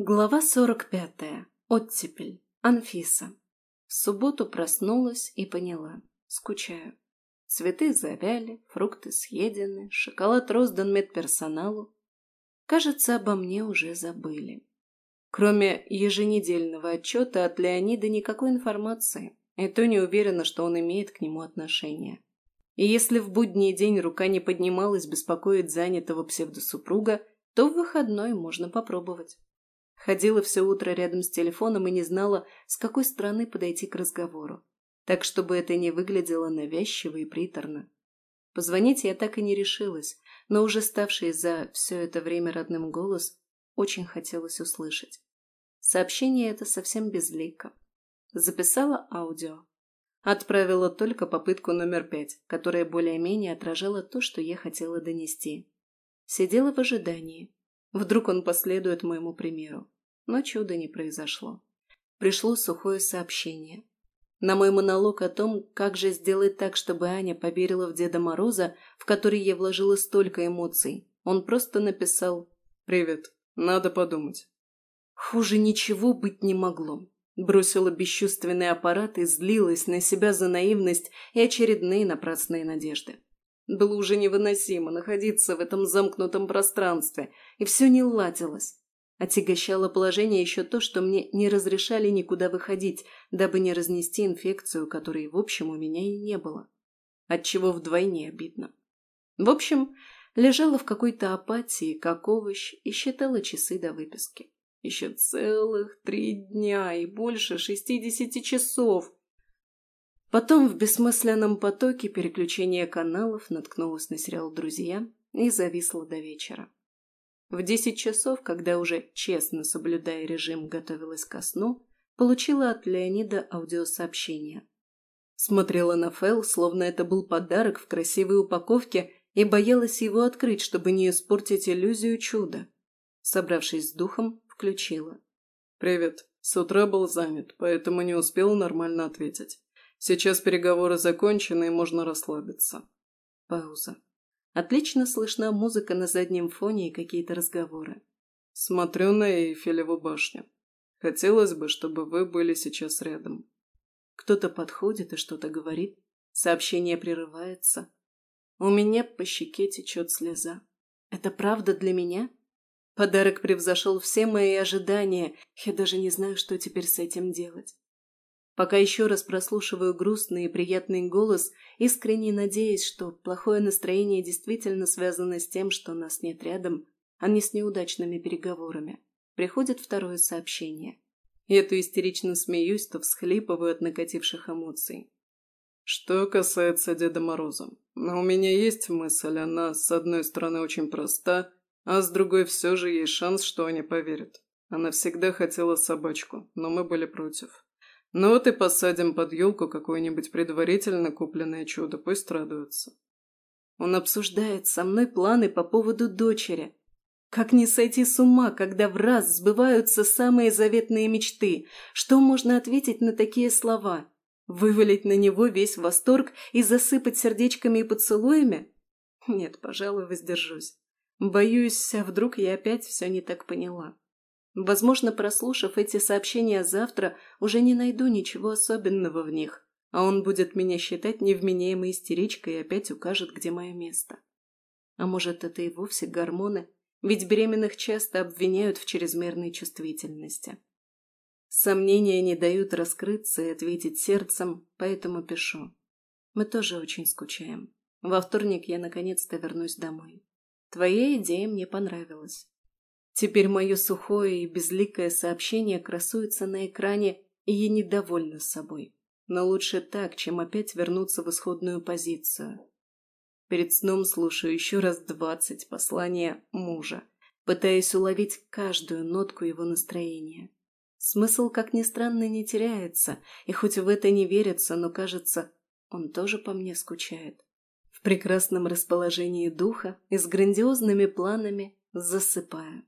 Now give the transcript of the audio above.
Глава сорок пятая. Оттепель. Анфиса. В субботу проснулась и поняла. Скучаю. Цветы завяли, фрукты съедены, шоколад роздан медперсоналу. Кажется, обо мне уже забыли. Кроме еженедельного отчета от Леонида никакой информации, и то не уверена, что он имеет к нему отношение. И если в будний день рука не поднималась беспокоить занятого псевдосупруга, то в выходной можно попробовать. Ходила все утро рядом с телефоном и не знала, с какой стороны подойти к разговору, так чтобы это не выглядело навязчиво и приторно. Позвонить я так и не решилась, но уже ставший за все это время родным голос очень хотелось услышать. Сообщение это совсем безлико. Записала аудио. Отправила только попытку номер пять, которая более-менее отражала то, что я хотела донести. Сидела в ожидании, Вдруг он последует моему примеру. Но чуда не произошло. Пришло сухое сообщение. На мой монолог о том, как же сделать так, чтобы Аня поверила в Деда Мороза, в который я вложила столько эмоций, он просто написал «Привет, надо подумать». Хуже ничего быть не могло. Бросила бесчувственный аппарат и злилась на себя за наивность и очередные напрасные надежды. Было уже невыносимо находиться в этом замкнутом пространстве, и все не ладилось. Отягощало положение еще то, что мне не разрешали никуда выходить, дабы не разнести инфекцию, которой, в общем, у меня и не было. Отчего вдвойне обидно. В общем, лежала в какой-то апатии, как овощ, и считала часы до выписки. Еще целых три дня и больше шестидесяти часов. Потом в бессмысленном потоке переключения каналов наткнулась на сериал «Друзья» и зависла до вечера. В десять часов, когда уже, честно соблюдая режим, готовилась ко сну, получила от Леонида аудиосообщение. Смотрела на файл, словно это был подарок в красивой упаковке, и боялась его открыть, чтобы не испортить иллюзию чуда. Собравшись с духом, включила. «Привет. С утра был занят, поэтому не успел нормально ответить. Сейчас переговоры закончены, и можно расслабиться. Пауза. Отлично слышна музыка на заднем фоне и какие-то разговоры. Смотрю на Эйфелеву башню. Хотелось бы, чтобы вы были сейчас рядом. Кто-то подходит и что-то говорит. Сообщение прерывается. У меня по щеке течет слеза. Это правда для меня? Подарок превзошел все мои ожидания. Я даже не знаю, что теперь с этим делать. Пока еще раз прослушиваю грустный и приятный голос, искренне надеясь, что плохое настроение действительно связано с тем, что нас нет рядом, а не с неудачными переговорами. Приходит второе сообщение. Я то истерично смеюсь, то всхлипываю от накативших эмоций. Что касается Деда Мороза, у меня есть мысль, она, с одной стороны, очень проста, а с другой все же есть шанс, что они поверят. Она всегда хотела собачку, но мы были против. Ну вот и посадим под елку какое-нибудь предварительно купленное чудо, пусть радуются. Он обсуждает со мной планы по поводу дочери. Как не сойти с ума, когда в раз сбываются самые заветные мечты? Что можно ответить на такие слова? Вывалить на него весь восторг и засыпать сердечками и поцелуями? Нет, пожалуй, воздержусь. Боюсь, а вдруг я опять все не так поняла. Возможно, прослушав эти сообщения завтра, уже не найду ничего особенного в них, а он будет меня считать невменяемой истеричкой и опять укажет, где мое место. А может, это и вовсе гормоны, ведь беременных часто обвиняют в чрезмерной чувствительности. Сомнения не дают раскрыться и ответить сердцем, поэтому пишу. Мы тоже очень скучаем. Во вторник я наконец-то вернусь домой. Твоя идея мне понравилась. Теперь мое сухое и безликое сообщение красуется на экране, и я недовольна собой. Но лучше так, чем опять вернуться в исходную позицию. Перед сном слушаю еще раз двадцать послания мужа, пытаясь уловить каждую нотку его настроения. Смысл, как ни странно, не теряется, и хоть в это не верится, но кажется, он тоже по мне скучает. В прекрасном расположении духа и с грандиозными планами засыпаю.